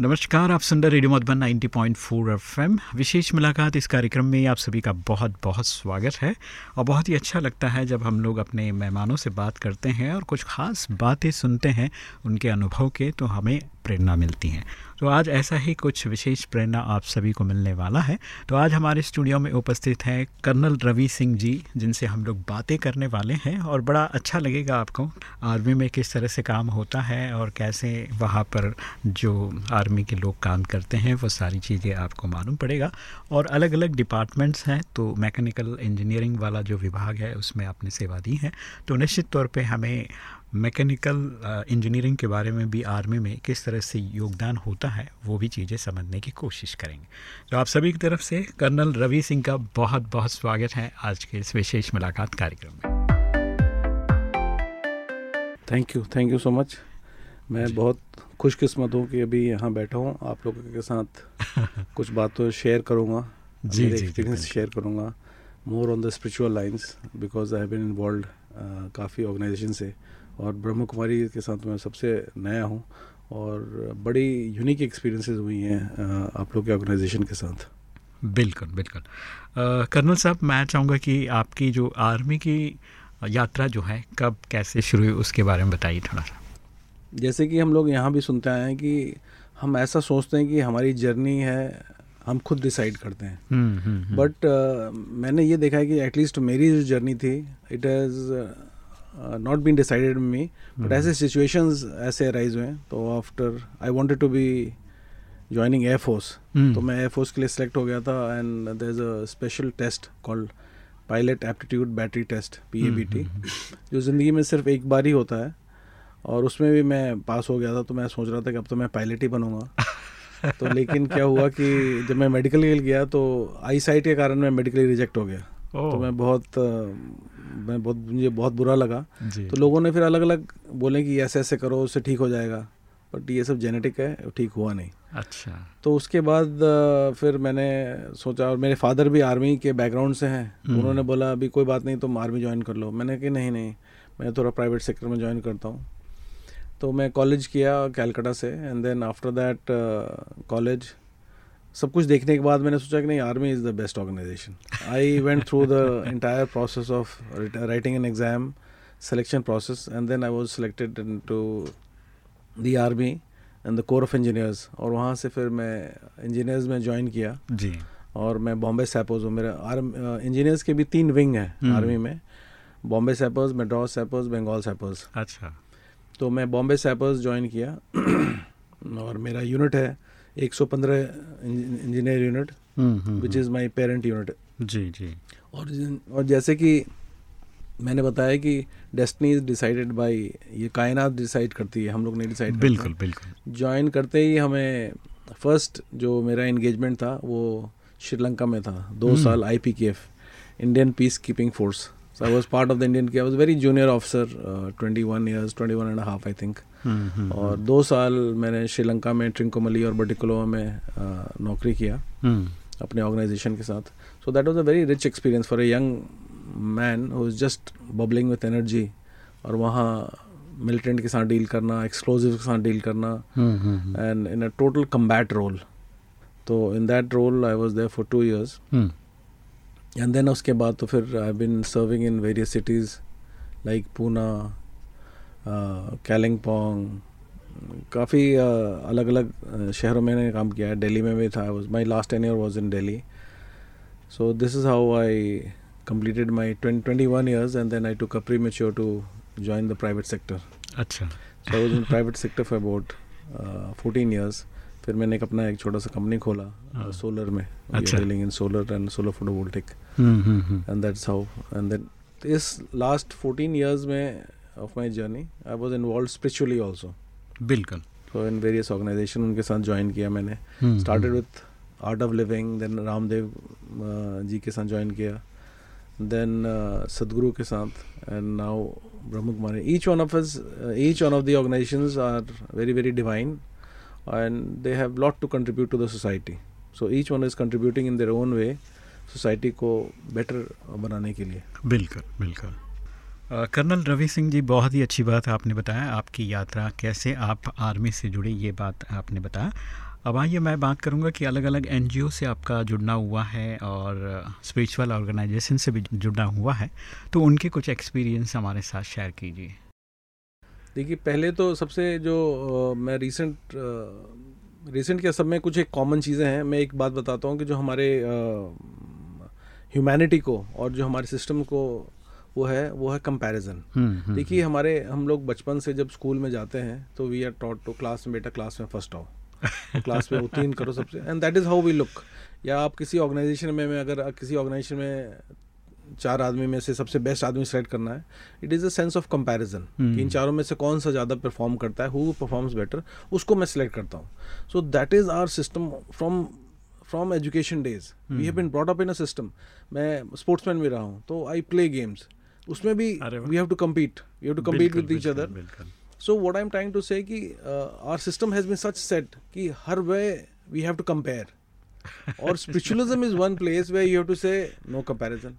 नमस्कार, आप सुंदर रेडियो मधुबन 90.4 पॉइंट विशेष मुलाकात इस कार्यक्रम में आप सभी का बहुत बहुत स्वागत है और बहुत ही अच्छा लगता है जब हम लोग अपने मेहमानों से बात करते हैं और कुछ ख़ास बातें सुनते हैं उनके अनुभव के तो हमें प्रेरणा मिलती हैं। तो आज ऐसा ही कुछ विशेष प्रेरणा आप सभी को मिलने वाला है। तो आज हमारे स्टूडियो में उपस्थित हैं कर्नल रवि सिंह जी, जिनसे हम लोग बातें करने वाले हैं और बड़ा अच्छा लगेगा आपको। आर्मी में किस तरह से काम होता है और कैसे वहाँ पर जो आर्मी के लोग काम करते हैं, वो सारी चीज़ें आपको मालूम पड़ेगा। और अलग अलग डिपार्टमेंट्स हैं तो मैकेनिकल इंजीनियरिंग वाला जो विभाग है, उसमें आपने सेवा दी है। तो निश्चित तौर पर हमें मैकेनिकल इंजीनियरिंग के बारे में भी आर्मी में किस तरह से योगदान होता है वो भी चीज़ें समझने की कोशिश करेंगे। तो आप सभी की तरफ़ से कर्नल रवि सिंह का बहुत बहुत स्वागत है आज के इस विशेष मुलाकात कार्यक्रम में। Thank you thank you so much मैं बहुत खुशकिस्मत हूँ कि अभी यहाँ बैठा हूँ। आप लोगों के साथ कुछ बातों शेयर करूँगा। जी जी एक्सपीरियंस शेयर करूँगा। More on the spiritual lines because I have been involve काफ़ी ऑर्गेनाइजेशन से। और ब्रह्म कुमारी के साथ मैं सबसे नया हूँ और बड़ी यूनिक एक्सपीरियंसेस हुई हैं आप लोग के ऑर्गेनाइजेशन के साथ। बिल्कुल बिल्कुल। कर्नल साहब मैं चाहूँगा कि आपकी जो आर्मी की यात्रा जो है कब कैसे शुरू हुई उसके बारे में बताइए थोड़ा सा। जैसे कि हम लोग यहाँ भी सुनते आए हैं कि हम ऐसा सोचते हैं कि हमारी जर्नी है हम खुद डिसाइड करते हैं। But hmm, hmm, hmm. uh, मैंने ये देखा है कि एटलीस्ट मेरी जो जर्नी थी it has not been decided me but ऐसे सिचुएशंस ऐसे अराइज हुए तो after I wanted to be joining air force तो मैं एयर फोर्स के लिए सेलेक्ट हो गया था and there is a special test called pilot aptitude battery test P A B T जो ज़िंदगी में सिर्फ़ एक बार ही होता है और उसमें भी मैं पास हो गया था तो मैं सोच रहा था कि अब तो मैं पायलट ही बनूँगा। तो लेकिन क्या हुआ कि जब मैं मेडिकल गया तो आई साइट के कारण मैं मेडिकली रिजेक्ट हो गया। Oh. तो मैं बहुत मैं बहुत मुझे बहुत बुरा लगा। तो लोगों ने फिर अलग अलग बोले कि ऐसे ऐसे करो उससे ठीक हो जाएगा। बट ये सब जेनेटिक है ठीक हुआ नहीं। अच्छा। तो उसके बाद फिर मैंने सोचा और मेरे फादर भी आर्मी के बैकग्राउंड से हैं। हम्म। उन्होंने बोला अभी कोई बात नहीं तुम आर्मी ज्वाइन कर लो। मैंने कहा नहीं नहीं मैं थोड़ा प्राइवेट सेक्टर में ज्वाइन करता हूँ। तो मैं कॉलेज किया कैलकाटा से and then after that college सब कुछ देखने के बाद मैंने सोचा कि नहीं army is the best organisation I went through the entire process of writing an exam selection process and then I was selected to the army and the corps of engineers और वहाँ से फिर मैं इंजीनियर्स में join किया। जी। और मैं बॉम्बे सैपोज हूँ। मेरा आर्म इंजीनियर्स के भी तीन विंग हैं आर्मी हम्म। में। Bombay sappers Madras sappers Bengal sappers अच्छा। तो मैं बॉम्बे सैपर्स ज्वाइन किया। और मेरा यूनिट है 115 engineer unit which is my parent unit जी जी। और और जैसे कि मैंने बताया कि डेस्टनी इज़ डिसाइडेड बाय ये कायनात डिसाइड करती है हम लोग नहीं डिसाइड बिल्कुल बिल्कुल। ज्वाइन करते ही हमें फ़र्स्ट जो मेरा इंगेजमेंट था वो श्रीलंका में था दो हम्म। साल I P K F Indian peacekeeping force So I was part of the Indian. I was very junior officer, uh, 21 years, 21 and a half, I think. Hmm, और दो साल मैंने श्रीलंका में ट्रिंकोमली और बटिकुलोवा में नौकरी किया अपने ऑर्गेनाइजेशन के साथ। So that was a very rich experience for a young man who is just bubbling with energy और वहाँ मिलिटेंट के साथ डील करना एक्सप्लोजिव के साथ डील करना and in a total combat role तो in that role I was there for two years and then उसके बाद तो फिर I been serving in various cities like Poona Kalimpong काफ़ी अलग अलग शहरों में काम किया है। डेली में भी था। My last an year was in Delhi so this is how I completed my twenty twenty one years and then I took premature to join the private sector अच्छा। Private sector for about fourteen years फिर मैंने एक अपना एक छोटा सा company खोला solar हाँ। में अच्छा। Dealing in solar and solar photovoltaic and that's how and then इस लास्ट 14 इयर्स में of my journey I was involve spiritually also बिल्कुल। तो इन वेरियस ऑर्गेनाइजेशन उनके साथ ज्वाइन किया मैंने। Started with Art of Living then Ramdev uh, ji के साथ ज्वाइन किया। देन सदगुरु के साथ and now Brahma Kumari each one of us each one of the organisations are very very divine and they have lot to contribute to the society. So each one is contributing in their own way society को better बनाने के लिए। बिल्कुल बिल्कुल। Colonel Ravi Singh ji, बहुत ही अच्छी बात आपने बताया, आपकी यात्रा, कैसे आप आर्मी से जुड़ी, ये बात आपने बताया। अब आइए मैं बात करूँगा कि अलग अलग एन से आपका जुड़ना हुआ है और स्पिरिचुअल ऑर्गेनाइजेशन से भी जुड़ना हुआ है तो उनके कुछ एक्सपीरियंस हमारे साथ शेयर कीजिए। देखिए पहले तो सबसे जो मैं रिसेंट रिसेंट क्या सब में कुछ एक कॉमन चीज़ें हैं। मैं एक बात बताता हूँ कि जो हमारे ह्यूमैनिटी को और जो हमारे सिस्टम को वो है वो है कंपैरिजन हम्म, हम्म, देखिए हमारे हम लोग बचपन से जब स्कूल में जाते हैं तो we are taught to class में बेटा क्लास में फ़र्स्ट आओ। क्लास में उत्तीर्ण करो सबसे। And that is how we look या आप किसी ऑर्गेनाइजेशन में, में अगर किसी ऑर्गेनाइजेशन में चार आदमी में से सबसे बेस्ट आदमी सेलेक्ट करना है। It is a sense of comparison कि इन चारों में से कौन सा ज़्यादा परफॉर्म करता है हु परफॉर्म्स बेटर उसको मैं सिलेक्ट करता हूँ। So that is our system from from education days we have been brought up in a system मैं स्पोर्ट्समैन भी रहा हूँ तो आई प्ले गेम्स उसमें भी we have to compete we have to compete with each other so what I am trying to say कि our system has been such set कि हर way we have to compare और spiritualism is one place way you have to say no comparison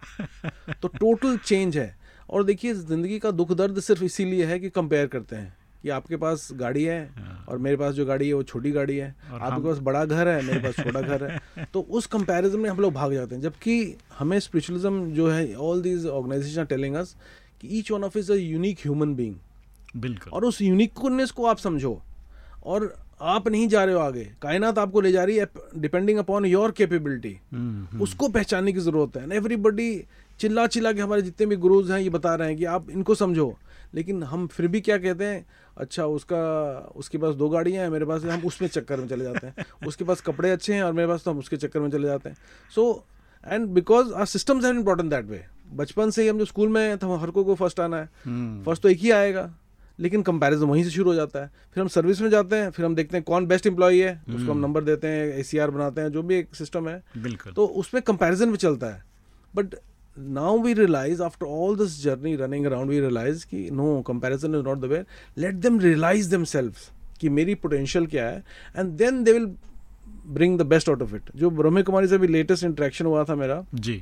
तो total change है। और देखिए ज़िंदगी का दुख दर्द सिर्फ़ इसीलिए है कि कंपेयर करते हैं कि आपके पास गाड़ी है और मेरे पास जो गाड़ी है वो छोटी गाड़ी है। हाँ। आपके पास बड़ा घर है मेरे पास छोटा घर है। तो उस कंपैरिजन में हम लोग भाग जाते हैं। जबकि हमें स्पिरिचुअलिज्म जो है all these organisation telling us कि each one of is a unique human being बिल्कुल। और उस यूनिकनेस को आप समझो। और आप नहीं जा रहे हो आगे। कायनात आपको ले जा रही है depending upon your capability hmm, hmm, उसको पहचानने की ज़रूरत है। एवरीबडी चिल्ला चिल्ला के हमारे जितने भी गुरुज हैं ये बता रहे हैं कि आप इनको समझो। लेकिन हम फिर भी क्या कहते हैं अच्छा उसका उसके पास दो गाड़ियाँ हैं मेरे पास हम उसमें चक्कर में चले जाते हैं। उसके पास कपड़े अच्छे हैं और मेरे पास तो हम उसके चक्कर में चले जाते हैं। So and because our systems have important that way बचपन से ही हम जो स्कूल में हैं तो हर को फ़र्स्ट आना है। हम्म, फ़र्स्ट तो एक ही आएगा। लेकिन कंपैरिजन वहीं से शुरू हो जाता है। फिर हम सर्विस में जाते हैं फिर हम देखते हैं कौन बेस्ट एम्प्लॉई है उसको हम नंबर देते हैं एसीआर बनाते हैं जो भी एक सिस्टम है। बिल्कुल। तो उसमें कंपेरिजन भी चलता है। But now we realise after all this journey running around we realise कि no comparison is not the way let them realise them कि मेरी पोटेंशियल क्या है and then they will bring the best out of it जो ब्रह्म कुमारी से भी latest interaction हुआ था मेरा जी।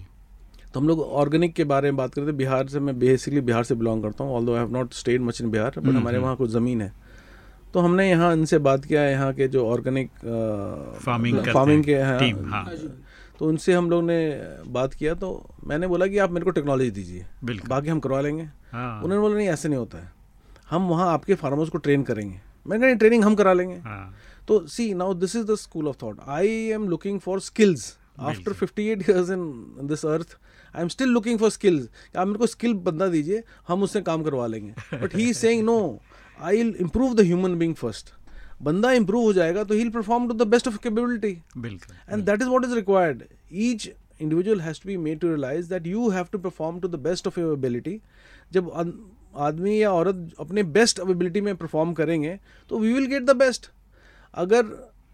तो हम लोग ऑर्गेनिक के बारे में बात करते हैं। बिहार से मैं बेसिकली बिहार से बिलोंग करता हूँ all I have not stayed much in Bihar but हमारे वहाँ कुछ ज़मीन है। तो हमने यहाँ इनसे बात किया है यहाँ के जो ऑर्गेनिक फ़ार्मिंग फ़ार्मिंग के हैं, हैं। टीम, हाँ। तो उनसे हम लोग ने बात किया तो मैंने बोला कि आप मेरे को टेक्नोलॉजी दीजिए बाकी हम करवा लेंगे। हाँ। उन्होंने बोला नहीं ऐसे नहीं होता है। हम वहाँ आपके फार्मर्स को ट्रेन करेंगे। मैंने कहा ट्रेनिंग हम करा लेंगे। हाँ। तो see now this is the school of thought I am looking for skills after 58 years in this earth I am still looking for skills आप मेरे को स्किल बंदा दीजिए हम उससे काम करवा लेंगे। But he saying no I will improve the human being first बंदा इम्प्रूव हो जाएगा तो he will perform to the best of capability बिल्कुल and that is what is required. Each individual has to be made to realize that you have to perform to the best of your ability. जब आदमी या औरत अपने best ability में perform करेंगे तो we will get the best अगर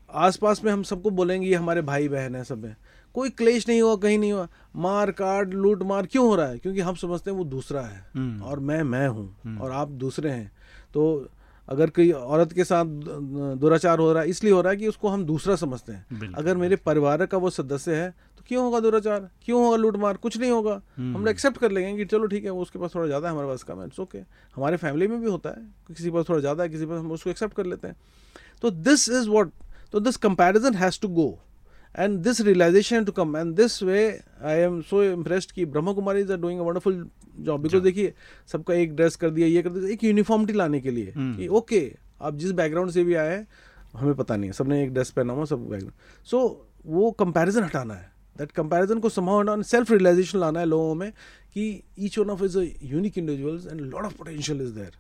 आसपास में हम सबको बोलेंगे ये हमारे भाई बहन हैं सब हैं कोई क्लेश नहीं हुआ कहीं नहीं हुआ। मार काट लूट मार क्यों हो रहा है? क्योंकि हम समझते हैं वो दूसरा है। हम्म। और मैं मैं हूँ। और आप दूसरे हैं। तो अगर कोई औरत के साथ दुराचार हो रहा है इसलिए हो रहा है कि उसको हम दूसरा समझते हैं। अगर मेरे परिवार का वो सदस्य है तो क्यों होगा दुराचार? क्यों होगा लूटमार कुछ नहीं होगा। हम लोग एक्सेप्ट कर लेंगे कि चलो ठीक है वो उसके पास थोड़ा ज़्यादा है हमारे पास कम है इट्स ओके हमारे फैमिली में भी होता है किसी पास थोड़ा ज़्यादा है किसी पास हम उसको एक्सेप्ट कर लेते हैं। तो दिस इज़ वॉट तो this comparison has to go and this realization to come. And this way i am so impressed कि Brahma Kumaris are doing a wonderful job because देखिए सबका एक ड्रेस कर दिया ये कर दिया एक यूनिफॉर्मिटी लाने के लिए कि ओके आप जिस बैकग्राउंड से भी आए हैं हमें पता नहीं है। सबने एक ड्रेस पहना हुआ सब बैकग्राउंड सो वो कंपैरिजन हटाना है। दैट कंपैरिजन को समाव हटाना सेल्फ रियलाइजेशन लाना है लोगों में कि each one of is a unique individuals and lot of potential is there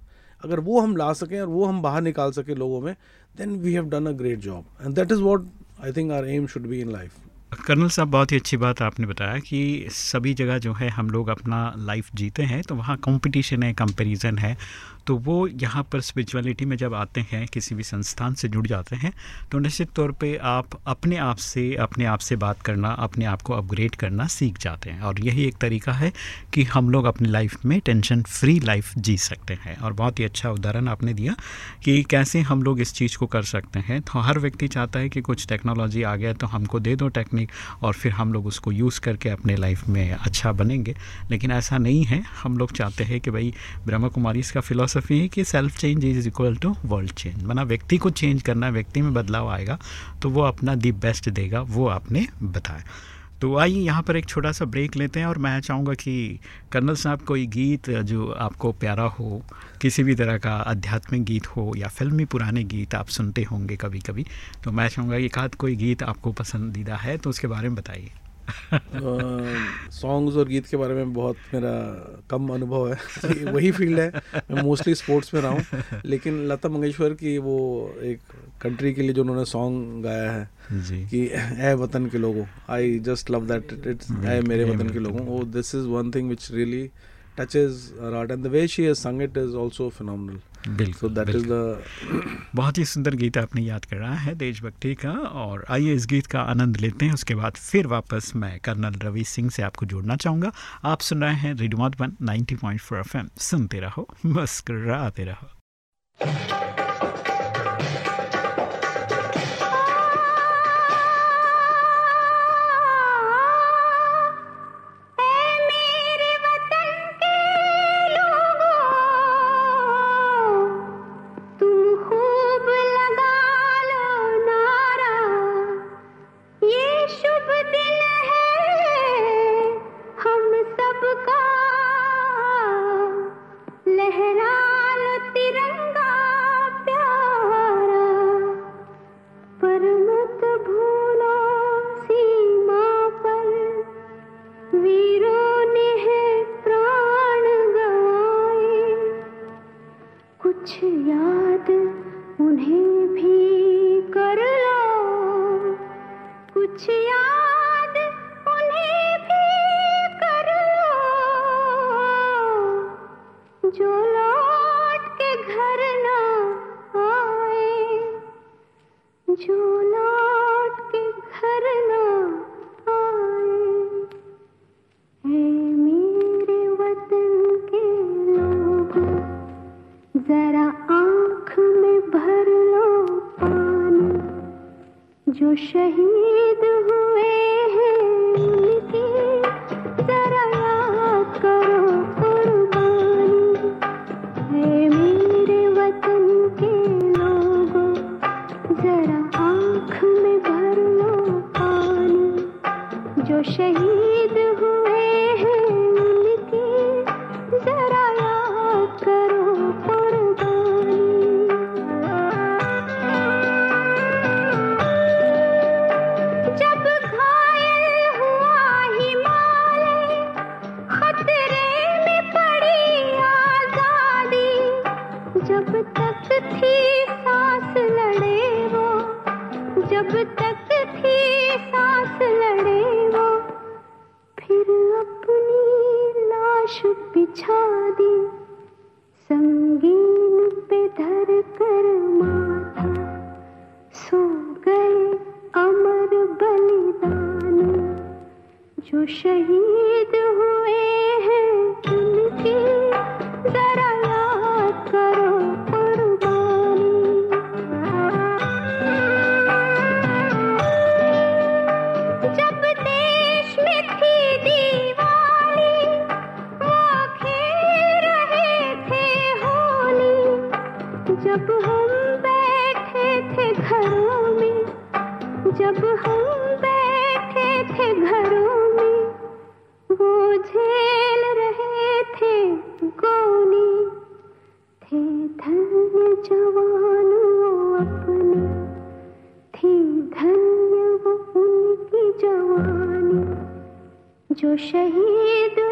अगर वो हम ला सकें और वो हम बाहर निकाल सकें लोगों में then we have done a great job and that is what I think our aim should be in life colonel साहब, बहुत ही अच्छी बात आपने बताया कि सभी जगह जो है हम लोग अपना लाइफ जीते हैं तो वहाँ कंपटीशन है कंपैरिजन है। तो वो यहाँ पर स्पिरिचुअलिटी में जब आते हैं, किसी भी संस्थान से जुड़ जाते हैं तो निश्चित तौर पे आप अपने आप से, अपने आप से बात करना, अपने आप को अपग्रेड करना सीख जाते हैं। और यही एक तरीका है कि हम लोग अपनी लाइफ में टेंशन फ्री लाइफ जी सकते हैं। और बहुत ही अच्छा उदाहरण आपने दिया कि कैसे हम लोग इस चीज़ को कर सकते हैं। तो हर व्यक्ति चाहता है कि कुछ टेक्नोलॉजी आ गया तो हमको दे दो टेक्निक और फिर हम लोग उसको यूज़ करके अपने लाइफ में अच्छा बनेंगे। लेकिन ऐसा नहीं है। हम लोग चाहते हैं कि भाई ब्रह्मा कुमारी इसका फिलोसफी फिलोसफी है कि self change is equal to world change माना व्यक्ति को चेंज करना, व्यक्ति में बदलाव आएगा तो वो अपना दी बेस्ट देगा, वो आपने बताया। तो आइए यहाँ पर एक छोटा सा ब्रेक लेते हैं और मैं चाहूँगा कि कर्नल साहब कोई गीत जो आपको प्यारा हो, किसी भी तरह का आध्यात्मिक गीत हो या फिल्मी पुराने गीत आप सुनते होंगे कभी कभी तो मैं चाहूँगा एक आध कोई गीत आपको पसंदीदा है तो उसके बारे में बताइए। सॉन्ग्स और गीत के बारे में बहुत मेरा कम अनुभव है। वही फ़ील्ड है। मैं मोस्टली स्पोर्ट्स में रहा हूँ। लेकिन लता मंगेशकर की वो एक कंट्री के लिए जो उन्होंने सॉन्ग गाया है जी। कि ए वतन के लोगों I just love that it's ए मेरे वतन के लोगों। वो this is one thing which really her heart and the way she has sung it is also phenomenal बिल्कुल दैट इज़ द बहुत ही सुंदर गीत आपने याद कर रहा है देशभक्ति का और आइए इस गीत का आनंद लेते हैं उसके बाद फिर वापस मैं कर्नल रवि सिंह से आपको जोड़ना चाहूँगा। आप सुन रहे हैं रेडियो मधुबन 90.4 एफएम सुनते रहो मस्कर रहो। जो शहीद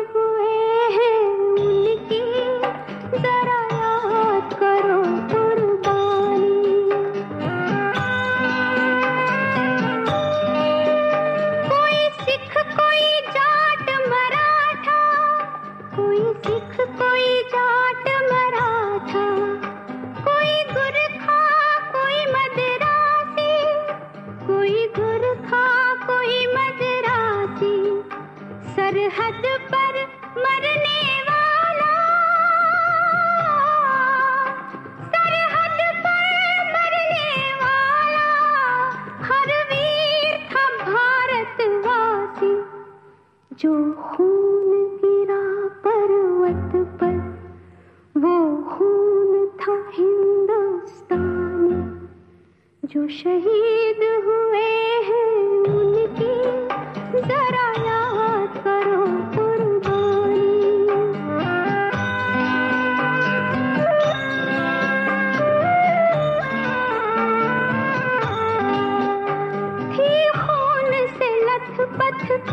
लथपथ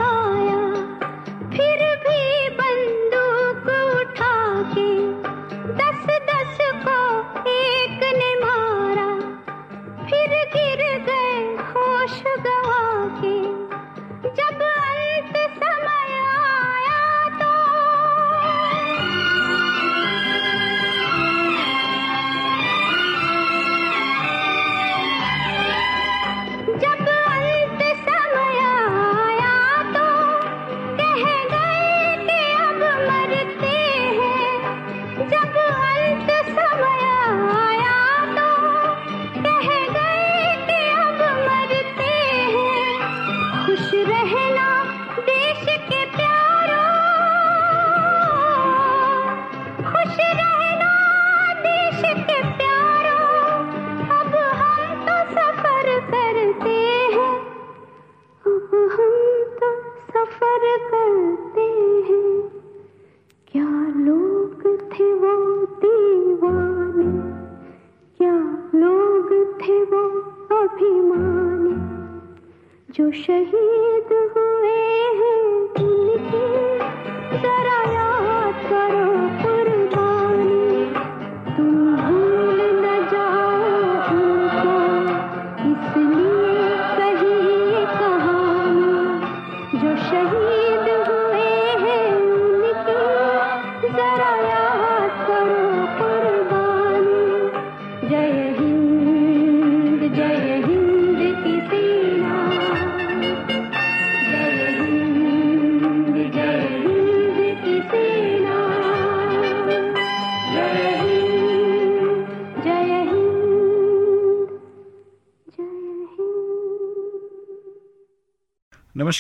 करो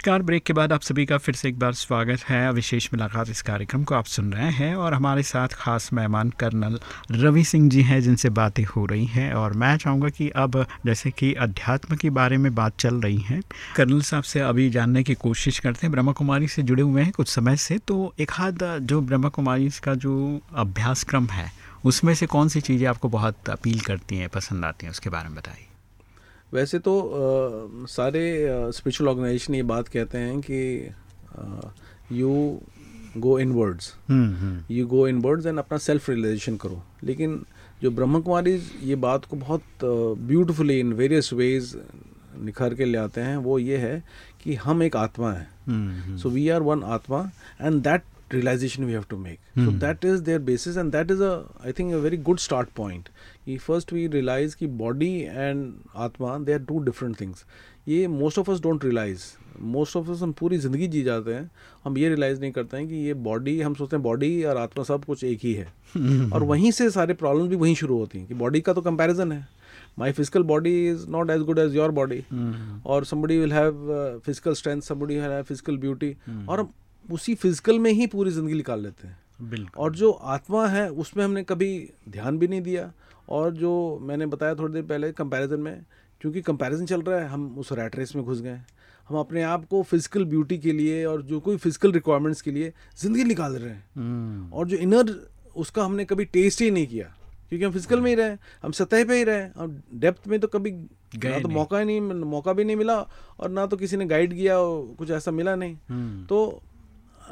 नमस्कार। ब्रेक के बाद आप सभी का फिर से एक बार स्वागत है। विशेष मुलाकात इस कार्यक्रम को आप सुन रहे हैं और हमारे साथ खास मेहमान कर्नल रवि सिंह जी हैं, जिनसे बातें हो रही हैं। और मैं चाहूँगा कि अब जैसे कि अध्यात्म के बारे में बात चल रही है, कर्नल साहब से अभी जानने की कोशिश करते हैं। ब्रह्मा कुमारी से जुड़े हुए हैं कुछ समय से। तो एक हाथ जो ब्रह्मा कुमारी का जो अभ्यास क्रम है, उसमें से कौन सी चीज़ें आपको बहुत अपील करती हैं, पसंद आती हैं, उसके बारे में बताइए। वैसे तो अ, सारे स्पिरिचुअल ऑर्गेनाइजेशन ये बात कहते हैं कि you go inwards you go inwards and अपना सेल्फ रियलाइजेशन करो. लेकिन जो ब्रह्म कुमारी ये बात को बहुत ब्यूटिफुली इन वेरियस वेज निखर के ले आते हैं वो ये है कि हम एक आत्मा है। सो वी आर वन आत्मा and that realization we have to make so Hmm. that is their basis and that is a i think a very good start point कि first we realize कि body and atma they are two different things ये most of us don't realize most of us हम पूरी ज़िंदगी जी जाते हैं हम ये रियलाइज़ नहीं करते हैं कि ये बॉडी हम सोचते हैं बॉडी और आत्मा सब कुछ एक ही है और वहीं से सारे प्रॉब्लम भी वहीं शुरू होती हैं कि बॉडी का तो कंपैरिजन है my physical body is not as good as your body और somebody will have uh, physical strength somebody will have physical beauty और हम उसी फ़िज़िकल में ही पूरी ज़िंदगी निकाल लेते हैं। बिल्कुल। और जो आत्मा है उसमें हमने कभी ध्यान भी नहीं दिया। और जो मैंने बताया थोड़ी देर पहले कंपैरिजन में क्योंकि कंपैरिजन चल रहा है हम उस रैट रेस में घुस गए हम अपने आप को फ़िज़िकल ब्यूटी के लिए और जो कोई फ़िज़िकल रिक्वायरमेंट्स के लिए ज़िंदगी निकाल रहे हैं। हम्म। और जो इनर उसका हमने कभी टेस्ट ही नहीं किया क्योंकि हम फ़िज़िकल में ही रहे हम सतह पे ही रहे हम डेप्थ में तो कभी गए ना तो मौका ही नहीं मौका भी नहीं मिला और ना तो किसी ने गाइड किया कुछ ऐसा मिला नहीं। हम्म। तो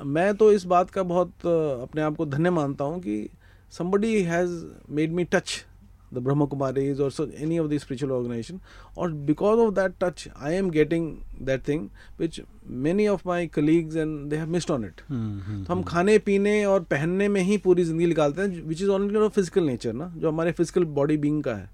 मैं तो इस बात का बहुत अपने आप को धन्य मानता हूँ कि somebody has made me touch the Brahma Kumaris or so any of the spiritual organization or because of that touch I am getting that thing which many of my colleagues and they have missed on it हम्म, हम्म, तो हम खाने पीने और पहनने में ही पूरी ज़िंदगी निकालते हैं which is only physical nature ना जो हमारे फ़िज़िकल बॉडी बीइंग का है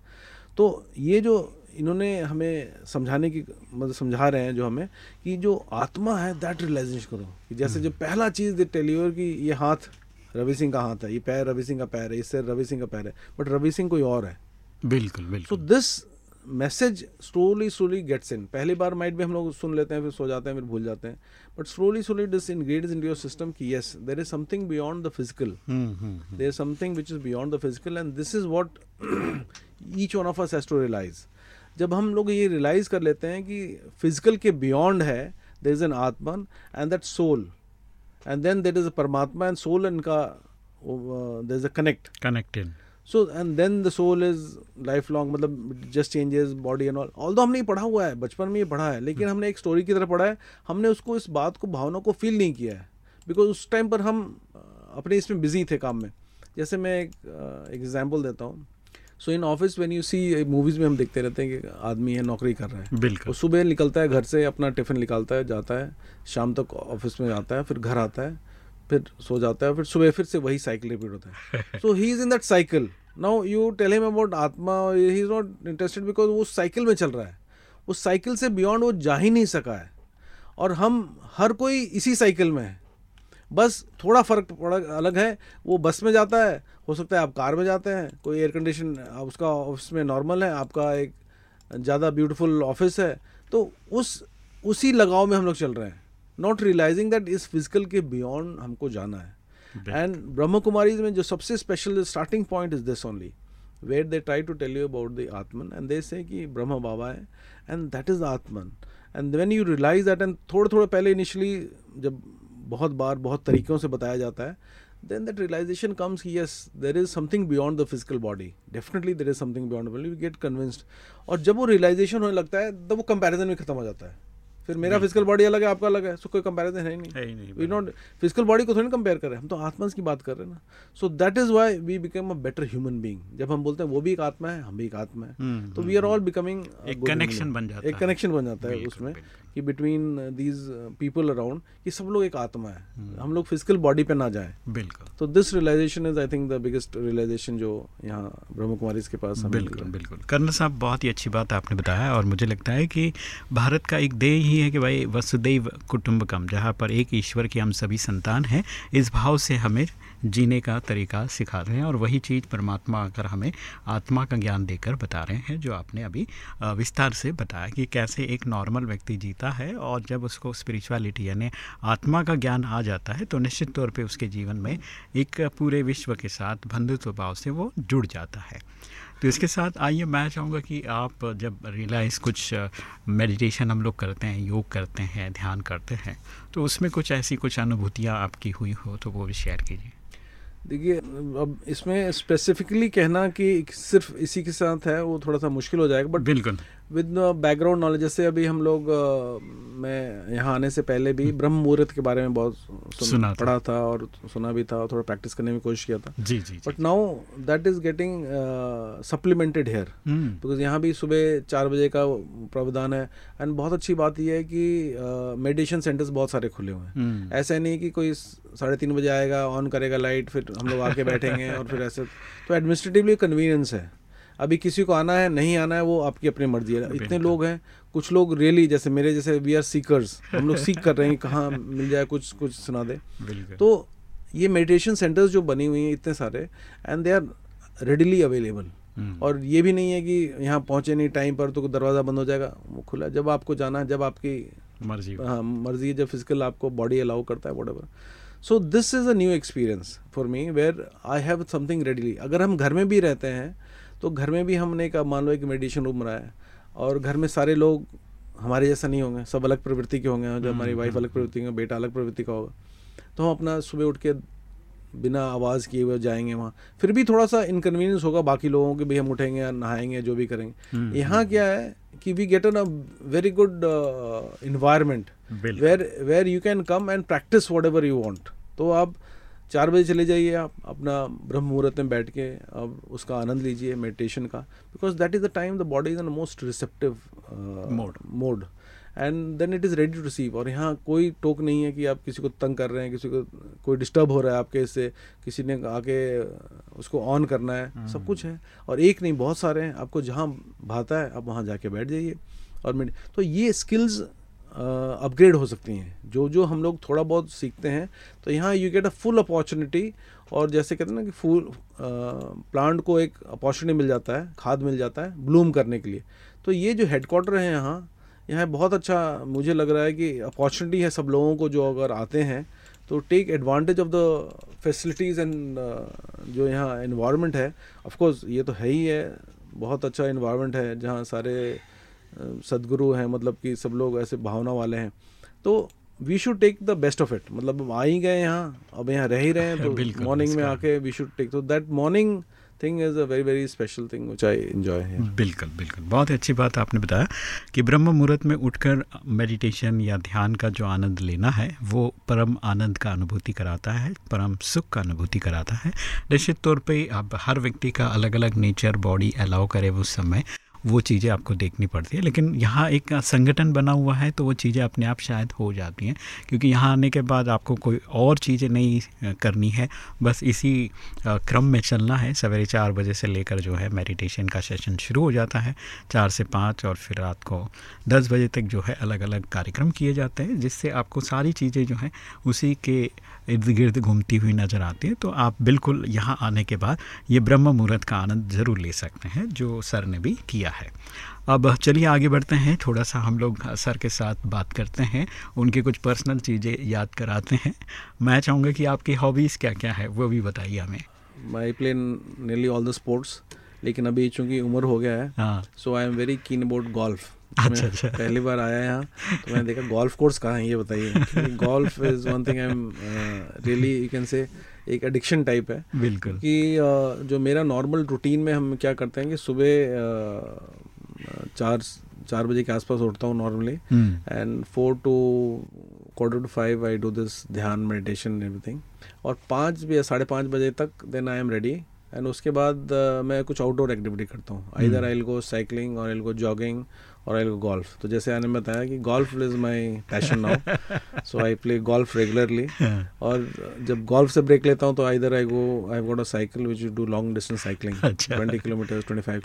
तो ये जो इन्होंने हमें समझाने की मतलब समझा रहे हैं जो हमें कि जो आत्मा है दैट रियलाइजेशन करो। कि जैसे जो पहला चीज़ दे टेल यू कि ये हाथ रवि सिंह का हाथ है ये पैर रवि सिंह का पैर है इससे रवि सिंह का पैर है बट रवि सिंह कोई और है। बिल्कुल सो बिल्कुल this message slowly slowly gets in पहली बार माइट भी हम लोग सुन लेते हैं फिर सो जाते हैं फिर भूल जाते हैं। But slowly slowly this ingrains in your system कि yes there is something beyond the physical there is something which is beyond the physical and this is what each one of us has to realize जब हम लोग ये realise कर लेते हैं कि physical के बियॉन्ड है there is an Atman and that soul and then there is a परमात्मा एंड सोल इनका there is a connect connected so and then the soul is life long मतलब just changes body and all all हमने ये पढ़ा हुआ है बचपन में ये पढ़ा है लेकिन हमने एक स्टोरी की तरह पढ़ा है हमने उसको इस बात को भावना को फील नहीं किया है. बिकॉज़ उस टाइम पर हम अपने इसमें बिज़ी थे काम में. जैसे मैं एक एग्ज़ाम्पल देता हूँ. So in office when you see movies में हम देखते रहते हैं कि आदमी है नौकरी कर रहा है। बिल्कुल। सुबह निकलता है घर से अपना टिफ़िन निकालता है जाता है शाम तक ऑफ़िस में जाता है फिर घर आता है फिर सो जाता है फिर सुबह फिर से वही साइकिल रिपीट होता है। So he is in that cycle now you tell him about आत्मा he is not interested because वो साइकिल में चल रहा है। उस साइकिल से बियॉन्ड वो जा ही नहीं सका है। और हम हर कोई इसी साइकिल में है। बस थोड़ा फ़र्क पड़ा अलग है। वो बस में जाता है हो सकता है आप कार में जाते हैं कोई एयर कंडीशन उसका ऑफ़िस में नॉर्मल है आपका एक ज़्यादा ब्यूटीफुल ऑफ़िस है तो उस उसी लगाव में हम लोग चल रहे हैं। नॉट रियलाइजिंग दैट इस फ़िज़िकल के बियॉन्ड हमको जाना है। एंड ब्रह्म कुमारी में जो सबसे special starting point is this only where they try to tell you about the atman and they say कि ब्रह्म बाबा है and that is the atman and when you realise that and थोड़े थोड़े पहले इनिशियली जब बहुत बार बहुत तरीक़ों से बताया जाता है then that realization comes yes there is something beyond the physical body. Definitely there is something beyond the body. We get convinced. और जब वो realization होने लगता है तब वो कंपैरिजन भी खत्म हो जाता है। फिर मेरा फ़िज़िकल बॉडी अलग है आपका अलग है सो कोई कंपैरिजन है ही नहीं। नहीं, वी नॉट फ़िज़िकल बॉडी को थोड़ी कंपेयर कर रहे हैं। हम तो आत्मा की बात कर रहे हैं ना। So that is why we become a better human being जब हम बोलते हैं वो भी एक आत्मा है हम भी एक आत्मा है हम्म, तो वी आर ऑल बिकमिंग एक connection बन जाता है। एक कनेक्शन बन जाता है उसमें। कि बिटवीन दीज पीपल अराउंड कि सब लोग एक आत्मा है। हम्म। हम लोग फ़िज़िकल बॉडी पे ना जाए। बिल्कुल। तो this realisation is I think the biggest realisation जो यहाँ ब्रह्म कुमारी के पास बिल्कुल बिल्कुल। कर्नल साहब बहुत ही अच्छी बात आपने बताया और मुझे लगता है कि भारत का एक ध्येय ही है कि भाई वसुदैव कुटुंबकम जहाँ पर एक ईश्वर की हम सभी संतान हैं इस भाव से हमें जीने का तरीका सिखा रहे हैं और वही चीज़ परमात्मा आकर हमें आत्मा का ज्ञान देकर बता रहे हैं, जो आपने अभी विस्तार से बताया कि कैसे एक नॉर्मल व्यक्ति जीता है और जब उसको स्पिरिचुअलिटी यानी आत्मा का ज्ञान आ जाता है तो निश्चित तौर पर उसके जीवन में एक पूरे विश्व के साथ बंधुत्व भाव से वो जुड़ जाता है। तो इसके साथ आइए, मैं चाहूँगा कि आप जब रियलाइज़ कुछ मेडिटेशन हम लोग करते हैं, योग करते हैं, ध्यान करते हैं तो उसमें कुछ ऐसी कुछ अनुभूतियाँ आपकी हुई हो तो वो भी शेयर कीजिए। देखिए, अब इसमें स्पेसिफिकली कहना कि सिर्फ़ इसी के साथ है, वो थोड़ा सा मुश्किल हो जाएगा बट बिल्कुल। विद बैकग्राउंड नॉलेज जैसे अभी हम लोग मैं यहाँ आने से पहले भी ब्रह्म मुहूर्त के बारे में बहुत सुन, सुना। पढ़ा था और सुना भी था और थोड़ा प्रैक्टिस करने की कोशिश किया था। जी जी but now that is getting supplemented here hmm, because यहाँ भी सुबह चार बजे का प्रावधान है। एंड बहुत अच्छी बात यह है कि मेडिटेशन uh, सेंटर्स बहुत सारे खुले हुए हैं। हम्म, ऐसा नहीं कि कोई साढ़े तीन बजे आएगा ऑन करेगा लाइट फिर हम लोग आके बैठेंगे और फिर ऐसे। तो एडमिनिस्ट्रेटिवली कन्वीनियंस है। अभी किसी को आना है नहीं आना है वो आपकी अपनी मर्ज़ी है। इतने लोग हैं कुछ लोग रियली जैसे मेरे जैसे वी आर सीकर्स हम लोग सीख कर रहे हैं कहाँ मिल जाए कुछ कुछ सुना दे। तो ये मेडिटेशन सेंटर्स जो बनी हुई हैं इतने सारे and they are readily available और ये भी नहीं है कि यहाँ पहुँचे नहीं टाइम पर तो दरवाज़ा बंद हो जाएगा वो खुला जब आपको जाना है जब आपकी मर्ज़ी हाँ। मर्ज़ी है जब फ़िज़िकल आपको बॉडी अलाउ करता है what so this is a new experience for me where I have something readily अगर हम घर में भी रहते हैं तो घर में भी हमने एक मान लो एक मेडिटेशन रूम बनाया और घर में सारे लोग हमारे जैसा नहीं होंगे सब अलग प्रवृत्ति के होंगे जो हमारी वाइफ अलग प्रवृत्ति का बेटा अलग प्रवृत्ति का होगा तो हम अपना सुबह उठ के बिना आवाज़ किए हुए जाएँगे वहाँ। फिर भी थोड़ा सा इनकन्वीनियंस होगा बाकी लोगों के भी हम उठेंगे नहाएँगे जो भी करेंगे। हम्म, यहाँ क्या है कि we get an a very good environment where where you can come and practise whatever you want तो आप चार बजे चले जाइए आप अपना ब्रह्म मुहूर्त में बैठ के अब उसका आनंद लीजिए मेडिटेशन का because that is the time the body is in most receptive mode mode and then it is ready to receive और यहाँ कोई टोक नहीं है कि आप किसी को तंग कर रहे हैं किसी को कोई डिस्टर्ब हो रहा है आपके इससे किसी ने आके उसको ऑन करना है सब कुछ है। और एक नहीं बहुत सारे हैं आपको जहाँ भाता है आप वहाँ जाके बैठ जाइए। और तो ये स्किल्स अपग्रेड हो सकती हैं। जो जो हम लोग थोड़ा बहुत सीखते हैं तो यहाँ you get a full opportunity और जैसे कहते हैं ना कि फूल प्लांट को एक अपॉर्चुनिटी मिल जाता है, खाद मिल जाता है ब्लूम करने के लिए। तो ये जो हेडक्वार्टर है यहाँ यहाँ बहुत अच्छा मुझे लग रहा है कि अपॉर्चुनिटी है सब लोगों को जो अगर आते हैं तो take advantage of the facilities and जो यहाँ इन्वायरमेंट है। ऑफ़ कोर्स ये तो है ही है, बहुत अच्छा इन्वायरमेंट है जहाँ सारे सदगुरु हैं मतलब कि सब लोग ऐसे भावना वाले हैं। तो we should take the best of it मतलब अब आ ही गए यहाँ अब यहाँ रह ही रहे हैं तो मॉर्निंग में आके वी शुड टेक तो that morning thing is a very very special thing which I enjoy बिल्कुल बिल्कुल। बहुत ही अच्छी बात आपने बताया कि ब्रह्म मुहूर्त में उठकर मेडिटेशन या ध्यान का जो आनंद लेना है वो परम आनंद का अनुभूति कराता है परम सुख का अनुभूति कराता है। निश्चित तौर पे अब हर व्यक्ति का अलग अलग नेचर बॉडी अलाउ करे उस समय। वो चीज़ें आपको देखनी पड़ती है, लेकिन यहाँ एक संगठन बना हुआ है तो वो चीज़ें अपने आप शायद हो जाती हैं, क्योंकि यहाँ आने के बाद आपको कोई और चीज़ें नहीं करनी है। बस इसी क्रम में चलना है। सवेरे चार बजे से लेकर जो है मेडिटेशन का सेशन शुरू हो जाता है। चार से पाँच और फिर रात को दस बजे तक जो है अलग अलग कार्यक्रम किए जाते हैं, जिससे आपको सारी चीज़ें जो हैं उसी के इर्द गिर्द घूमती हुई नज़र आती है तो आप बिल्कुल यहाँ आने के बाद ये ब्रह्म मुहूर्त का आनंद ज़रूर ले सकते हैं जो सर ने भी किया है। अब चलिए आगे बढ़ते हैं थोड़ा सा हम लोग सर के साथ बात करते हैं उनकी कुछ पर्सनल चीज़ें याद कराते हैं। मैं चाहूँगा कि आपकी हॉबीज़ क्या क्या है वो भी बताइए हमें। I play nearly all the sports लेकिन अभी चूँकि उम्र हो गया है हाँ। So I am very keen about golf अच्छा, अच्छा। पहली बार आया यहाँ तो मैंने देखा गोल्फ कोर्स कहाँ है ये बताइए। Golf is one thing I am really you can say एक एडिक्शन टाइप है। बिल्कुल। कि uh, जो मेरा नॉर्मल रूटीन में हम क्या करते हैं कि सुबह uh, चार चार बजे के आसपास उठता हूँ normally and four to quarter to five I do this ध्यान मेडिटेशन एवरीथिंग और पाँच या साढ़े पाँच बजे तक then I am ready and उसके बाद uh, मैं कुछ आउटडोर एक्टिविटी करता हूँ। इधर आई गो साइकिलिंग और आई गो जॉगिंग और आई गोल्फ तो जैसे आने बताया कि golf is my passion now so I play golf regularly और जब गोल्फ से ब्रेक लेता हूँ तो इधर I go I got a cycle which do long distance cycling. Twenty kilometres twenty five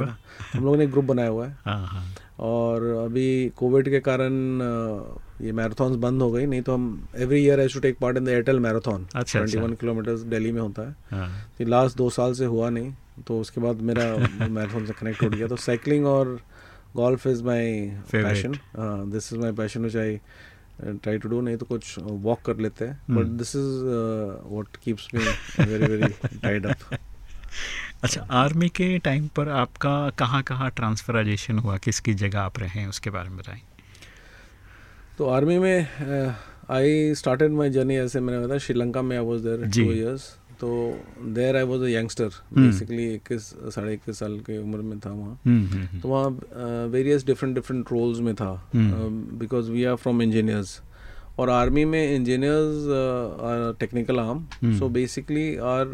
वाह। हम लोगों ने एक ग्रुप बनाया हुआ है। हाँ हाँ। और अभी कोविड के कारण ये मैराथॉन्स बंद हो गई नहीं तो हम every year I to take part in the Airtel marathon अच्छा। 21 किलोमीटर्स दिल्ली में होता है। हाँ। ये लास्ट दो साल से हुआ नहीं तो उसके बाद मेरा मैराथन से कनेक्ट हो गया। तो साइकिलिंग और golf is my Favorite. Passion this is my passion which I try to do नहीं तो कुछ वॉक कर लेते हैं. But. This is what keeps me very very tied up अच्छा आर्मी के टाइम पर आपका कहाँ कहाँ ट्रांसफराइजेशन हुआ? किसकी जगह आप रहे हैं? उसके बारे में बताएँ। तो आर्मी में आई स्टार्टेड माई जर्नी ऐसे मैंने बताया श्रीलंका में I was there two years तो there I was a youngster. Basically इक्कीस साढ़े इक्कीस साल की उम्र में था वहाँ हम्म, हम्म, हम्म। तो वहाँ वेरियस डिफरेंट डिफरेंट रोल्स में था। Because we are from engineers और आर्मी में engineers technical arm. So basically our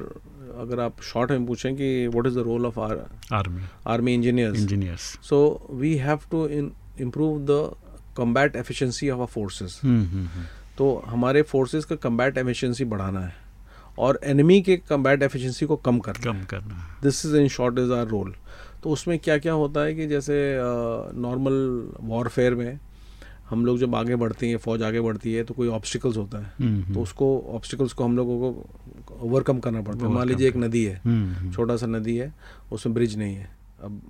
अगर आप शॉर्ट में पूछें कि what is the role of our army army engineers engineers in, improve the combat efficiency of our forces. Hmm hmm hmm तो हमारे forces का कम्बैट efficiency बढ़ाना है और एनिमी के कम्बैट एफिशिएंसी को कम करना कम करना this is in short is our role तो उसमें क्या क्या होता है कि जैसे नॉर्मल वॉरफेयर में हम लोग जब आगे बढ़ते हैं फौज आगे बढ़ती है तो कोई ऑब्स्टिकल्स होता है। हम्म, तो हम्म, उसको ऑब्स्टिकल्स को हम लोगों को ओवरकम करना पड़ता है। मान लीजिए एक नदी है हम्म। छोटा सा नदी है उसमें ब्रिज नहीं है। अब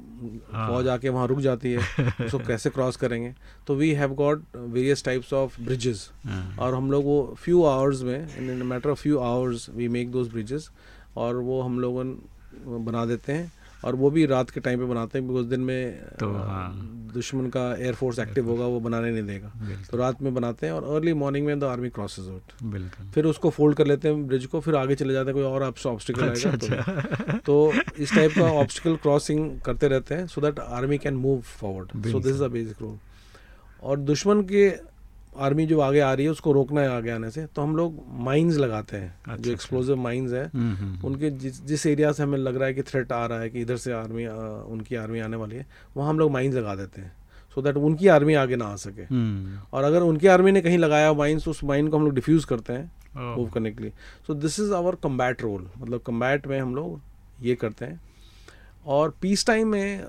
हाँ। फौज आके वहाँ रुक जाती है उसको कैसे क्रॉस करेंगे? तो we have got various types of bridges और हम लोग वो फ्यू आवर्स में in matter of few hours we make those bridges और वो हम लोग बना देते हैं। और वो भी रात के टाइम पे बनाते हैं बिकॉज़ दिन में तो हाँ। दुश्मन का एयरफोर्स एक्टिव होगा वो बनाने नहीं देगा। तो रात में बनाते हैं और अर्ली मॉर्निंग में द आर्मी क्रॉसेज आउट बिल्कुल। फिर उसको फोल्ड कर लेते हैं ब्रिज को फिर आगे चले जाते हैं कोई और ऑब्स्टिकल अच्छा, आएगा तो। तो इस टाइप का ऑब्स्टिकल क्रॉसिंग करते रहते हैं so that army can move forward so this is a basic rule और दुश्मन के आर्मी जो आगे आ रही है उसको रोकना है आगे आने से। तो हम लोग माइंस लगाते हैं। अच्छा, जो। एक्सप्लोसिव माइंस है। उनके जिस जिस एरिया से हमें लग रहा है कि थ्रेट आ रहा है कि इधर से आर्मी आ, उनकी आर्मी आने वाली है वहाँ हम लोग माइंस लगा देते हैं। सो so दैट उनकी आर्मी आगे ना आ सके। हम्म, और अगर उनकी आर्मी ने कहीं लगाया माइंस तो उस माइन को हम लोग डिफ्यूज करते हैं मूव करने के लिए। So this is our combat role मतलब कम्बैट में हम लोग ये करते हैं। और पीस टाइम में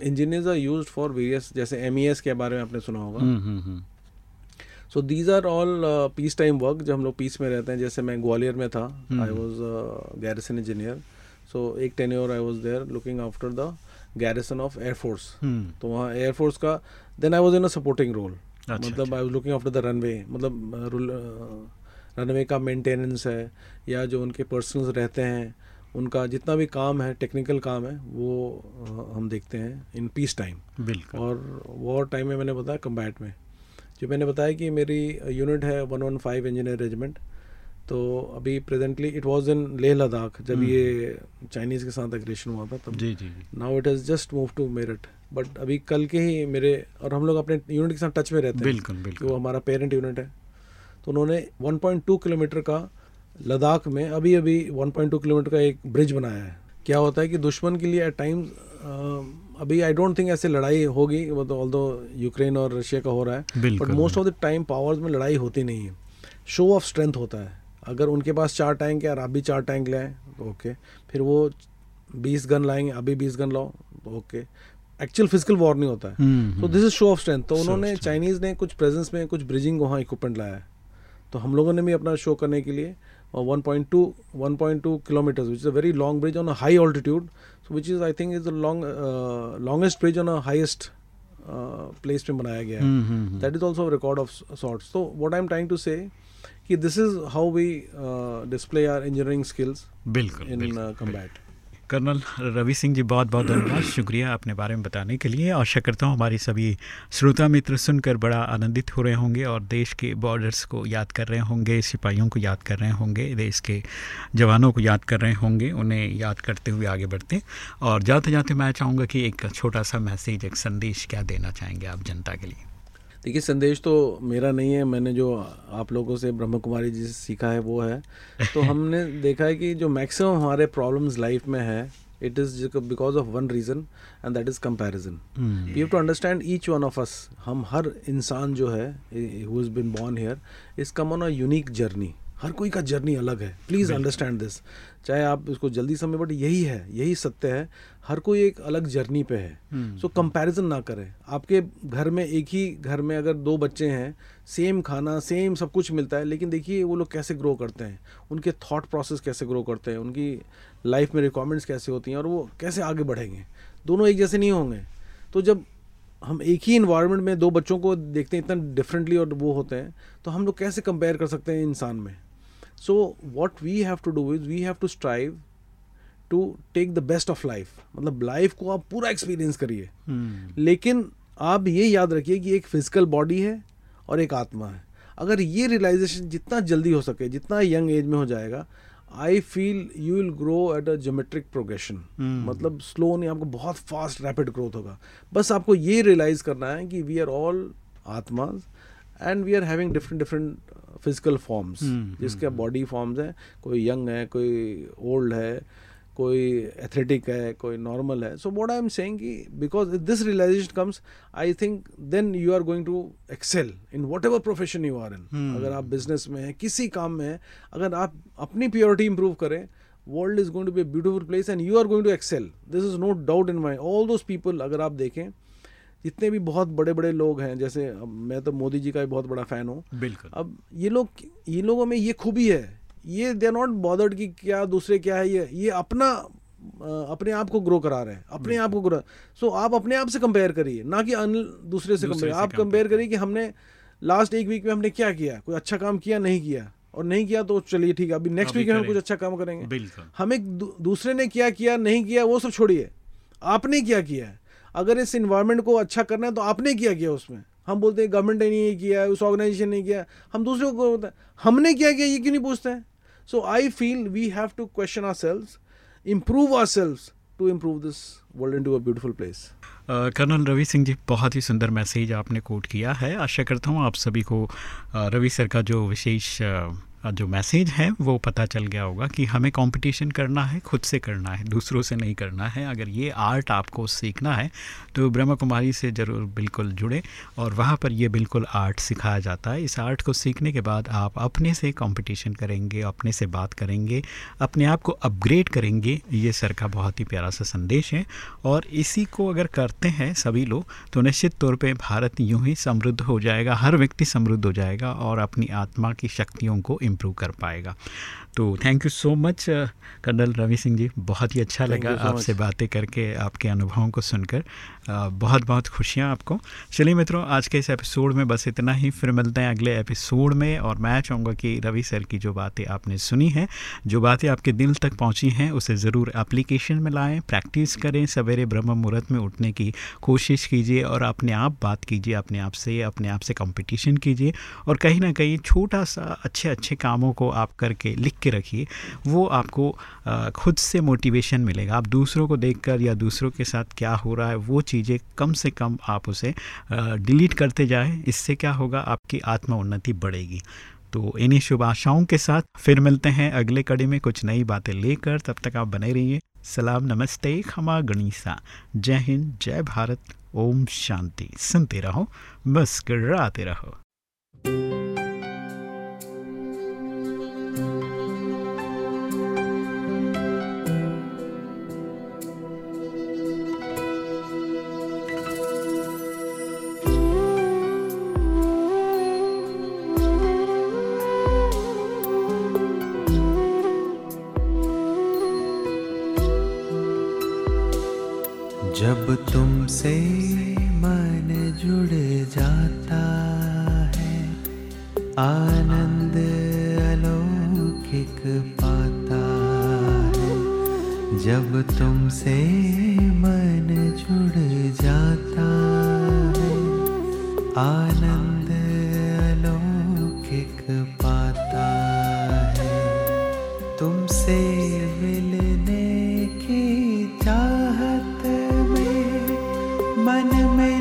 engineers are use for various जैसे एमईएस के बारे में आपने सुना होगा। Hmm, hmm. So these are all peace time work जब हम लोग पीस में रहते हैं। जैसे मैं ग्वालियर में था। I was garrison engineer so एक tenure I was there looking after the garrison of air force तो वहाँ एयरफोर्स का then I was in a supporting role मतलब I was looking after the runway मतलब रनवे का maintenance है या जो उनके पर्सनल्स रहते हैं उनका जितना भी काम है टेक्निकल काम है वो हम देखते हैं इन पीस टाइम बिल्कुल। और वॉर टाइम में मैंने बताया कम्बैट में। जो मैंने बताया कि मेरी यूनिट है one one five engineer regiment तो अभी presently it was in Leh Ladakh जब ये चाइनीज़ के साथ एग्रेशन हुआ था तब जी जी now it has just move to Meerut but अभी कल के ही मेरे और हम लोग अपने यूनिट के साथ टच में रहते हैं। बिल्कुल बिल्कुल। वो हमारा पेरेंट यूनिट है। तो उन्होंने 1.2 किलोमीटर का लद्दाख में अभी अभी 1.2 किलोमीटर का एक ब्रिज बनाया है। क्या होता है कि दुश्मन के लिए एट टाइम्स अभी आई डोंट थिंक ऐसे लड़ाई होगी वो तो ऑल यूक्रेन और रशिया का हो रहा है but most of the time powers में लड़ाई होती नहीं है। शो ऑफ़ स्ट्रेंथ होता है। अगर उनके पास चार टैंक है और आप भी चार टैंक लाएँ तो ओके फिर वो बीस गन लाएँगे अभी बीस गन लाओ तो ओके एक्चुअल फ़िज़िकल वॉर नहीं होता है। हम्म, तो this is show of strength तो उन्होंने चाइनीज़ ने कुछ प्रेजेंस में कुछ ब्रिजिंग वहाँ इक्विपमेंट लाया है। तो हम लोगों ने भी अपना शो करने के लिए one point two one point two kilometre which is a very long bridge on a high altitude which is I think is the long longest bridge on a highest place पे बनाया गया है हम्म, hmm, hmm. That is also record of sorts तो what I am trying to say कि this is how we display our engineering skills बिल्कुल in combat colonel Ravi Singh ji, बहुत बहुत धन्यवाद। शुक्रिया अपने बारे में बताने के लिए। आशा करता हूँ हमारी सभी श्रोता मित्र सुनकर बड़ा आनंदित हो रहे होंगे और देश के बॉर्डर्स को याद कर रहे होंगे, सिपाहियों को याद कर रहे होंगे, देश के जवानों को याद कर रहे होंगे, उन्हें याद करते हुए आगे बढ़ते। और जाते जाते मैं चाहूँगा कि एक छोटा सा मैसेज, एक संदेश क्या देना चाहेंगे आप जनता के लिए? देखिए संदेश तो मेरा नहीं है। मैंने जो आप लोगों से ब्रह्म कुमारी जी से सीखा है वो है। तो हमने देखा है कि जो मैक्सिमम हमारे प्रॉब्लम्स लाइफ में है it is because of one reason and that is comparison you have to understand each one of us हम हर इंसान जो है who is been born here is come on a unique journey हर कोई का journey अलग है। प्लीज़ अंडरस्टैंड दिस चाहे आप इसको जल्दी समझ बट यही है यही सत्य है हर कोई एक अलग जर्नी पे है। हम्म, सो कंपैरिजन ना करें। आपके घर में एक ही घर में अगर दो बच्चे हैं सेम खाना सेम सब कुछ मिलता है लेकिन देखिए वो लोग कैसे ग्रो करते हैं? उनके थॉट प्रोसेस कैसे ग्रो करते हैं? उनकी लाइफ में रिक्वायरमेंट्स कैसे होती हैं? और वो कैसे आगे बढ़ेंगे? दोनों एक जैसे नहीं होंगे। तो जब हम एक ही इन्वायरमेंट में दो बच्चों को देखते हैं इतना डिफरेंटली और वो होते हैं तो हम लोग कैसे कंपेयर कर सकते हैं इंसान में? So what we have to do is we have to strive to take the best of life मतलब लाइफ को आप पूरा एक्सपीरियंस करिए। हम्म, लेकिन आप ये याद रखिए कि एक फ़िज़िकल बॉडी है और एक आत्मा है। अगर ये रियलाइजेशन जितना जल्दी हो सके जितना यंग एज में हो जाएगा I feel you will grow at a geometric progression. मतलब स्लो नहीं आपको बहुत फास्ट रैपिड ग्रोथ होगा। बस आपको ये रियलाइज़ करना है कि we are all atmas and we are having different different physical forms जिसके बॉडी फॉर्म्स हैं कोई यंग है कोई ओल्ड है कोई एथलेटिक है कोई नॉर्मल है। So what I am saying कि because this realisation comes I think then you are going to excel in whatever profession you are in Hmm. अगर आप बिज़नेस में हैं किसी काम में हैं अगर आप अपनी प्योरिटी इंप्रूव करें world is going to be beautiful place and you are going to excel this is no doubt in my all those people अगर आप देखें जितने भी बहुत बड़े बड़े लोग हैं जैसे मैं तो मोदी जी का भी बहुत बड़ा फ़ैन हूँ। बिल्कुल। अब ये लोग ये लोगों में ये खूबी है। ये दे आर नॉट बॉदर्ड कि क्या दूसरे क्या है ये। ये अपना अपने आप को ग्रो करा रहे हैं। अपने आप को ग्रो सो आप अपने आप से कंपेयर करिए ना कि अन दूसरे से कंपेयर आप कंपेयर करिए कि हमने लास्ट एक वीक में हमने क्या किया? कोई अच्छा काम किया नहीं किया? और नहीं किया तो चलिए ठीक है अभी नेक्स्ट वीक में हम कुछ अच्छा काम करेंगे। बिल्कुल। हम दूसरे ने क्या किया नहीं किया वो सब छोड़िए। आपने क्या किया? है अगर इस इन्वायरमेंट को अच्छा करना है तो आपने क्या किया उसमें? हम बोलते हैं गवर्नमेंट ने नहीं किया उस ऑर्गेनाइजेशन ने किया। हम दूसरे को बोलते हमने क्या किया? ये क्यों नहीं पूछते हैं? So I feel we have to question ourselves improve ourselves to improve this world into a beautiful place colonel Ravi Singh ji बहुत ही सुंदर मैसेज आपने कोट किया है। आशा करता हूँ आप सभी को रवि सर का जो विशेष अ, जो मैसेज है, वो पता चल गया होगा कि हमें कंपटीशन करना है, खुद से करना है, दूसरों से नहीं करना है। अगर ये आर्ट आपको सीखना है तो ब्रह्म कुमारी से ज़रूर बिल्कुल जुड़े और वहाँ पर ये बिल्कुल आर्ट सिखाया जाता है। इस आर्ट को सीखने के बाद आप अपने से कंपटीशन करेंगे, अपने से बात करेंगे, अपने आप को अपग्रेड करेंगे। ये सर का बहुत ही प्यारा सा संदेश है और इसी को अगर करते हैं सभी लोग तो निश्चित तौर पर भारत यूँ ही समृद्ध हो जाएगा, हर व्यक्ति समृद्ध हो जाएगा और अपनी आत्मा की शक्तियों को इम्प्रूव कर पाएगा। तो thank you so much colonel Ravi Singh ji. बहुत ही अच्छा लगा so आपसे बातें करके आपके अनुभवों को सुनकर। बहुत बहुत खुशियाँ आपको। चलिए मित्रों आज के इस एपिसोड में बस इतना ही। फिर मिलते हैं अगले एपिसोड में और मैं चाहूँगा कि रवि सर की जो बातें आपने सुनी हैं जो बातें आपके दिल तक पहुँची हैं उसे ज़रूर एप्लीकेशन में लाएँ प्रैक्टिस करें सवेरे ब्रह्म मुहूर्त में उठने की कोशिश कीजिए और अपने आप बात कीजिए अपने आप से अपने आप से कंपटीशन कीजिए। और कहीं ना कहीं छोटा सा अच्छे अच्छे कामों को आप करके लिख के रखिए, वो आपको खुद से मोटिवेशन मिलेगा। आप दूसरों को देखकर या दूसरों के साथ क्या हो रहा है, वो चीज़ें कम से कम आप उसे डिलीट करते जाएँ। इससे क्या होगा, आपकी आत्म उन्नति बढ़ेगी। तो इन्हीं शुभ आशाओं के साथ फिर मिलते हैं अगले कड़ी में कुछ नई बातें लेकर। तब तक आप बने रहिए। सलाम, नमस्ते, खमा गणिसा। जय हिंद, जय भारत। ओम शांति। सुनते रहो, मुस्कराते रहो। मन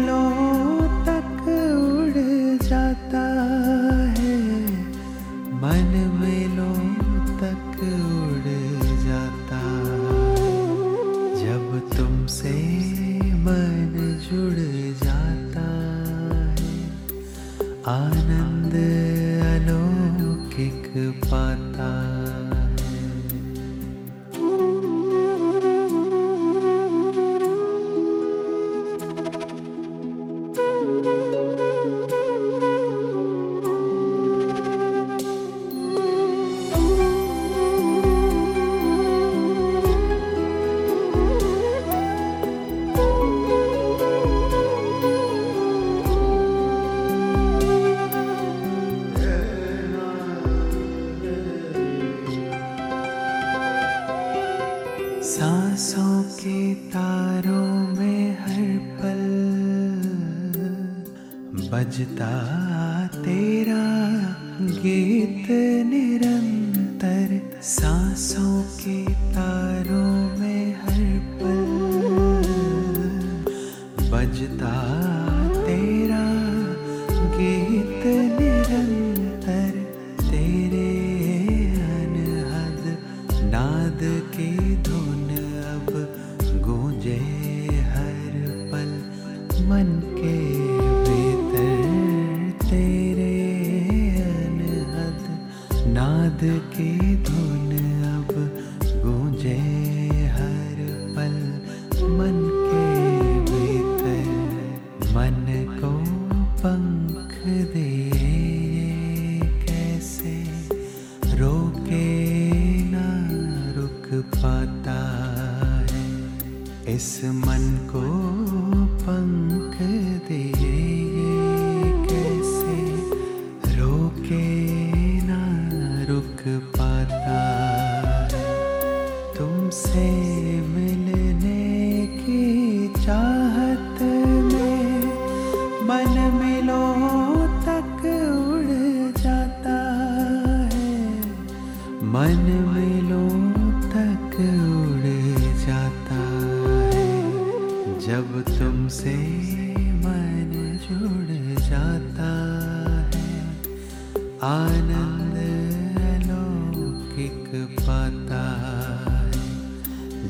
गीत निरंतर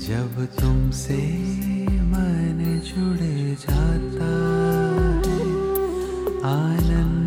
जब तुमसे मन जुड़ जाता है आनंद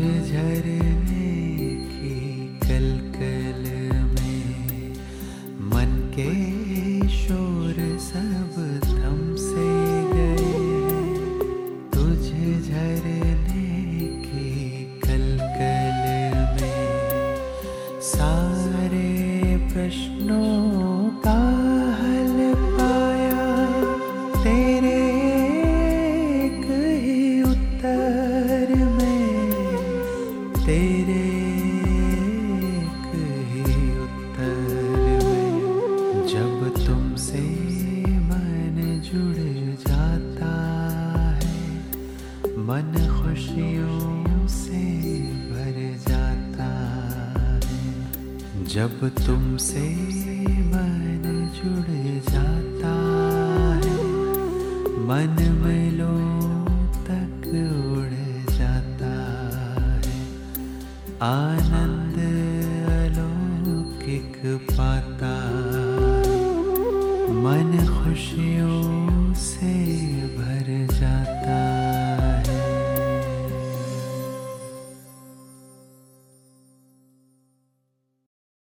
ঝরে ঝরে